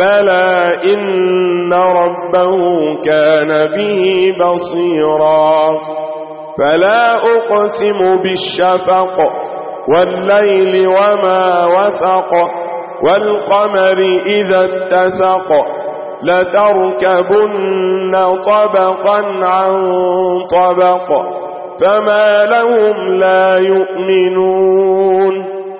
بلى إن ربه كان به بصيرا فلا أقسم بالشفق والليل وما وثق والقمر إذا اتسق لتركبن طبقا عن طبق فما لهم لا يؤمنون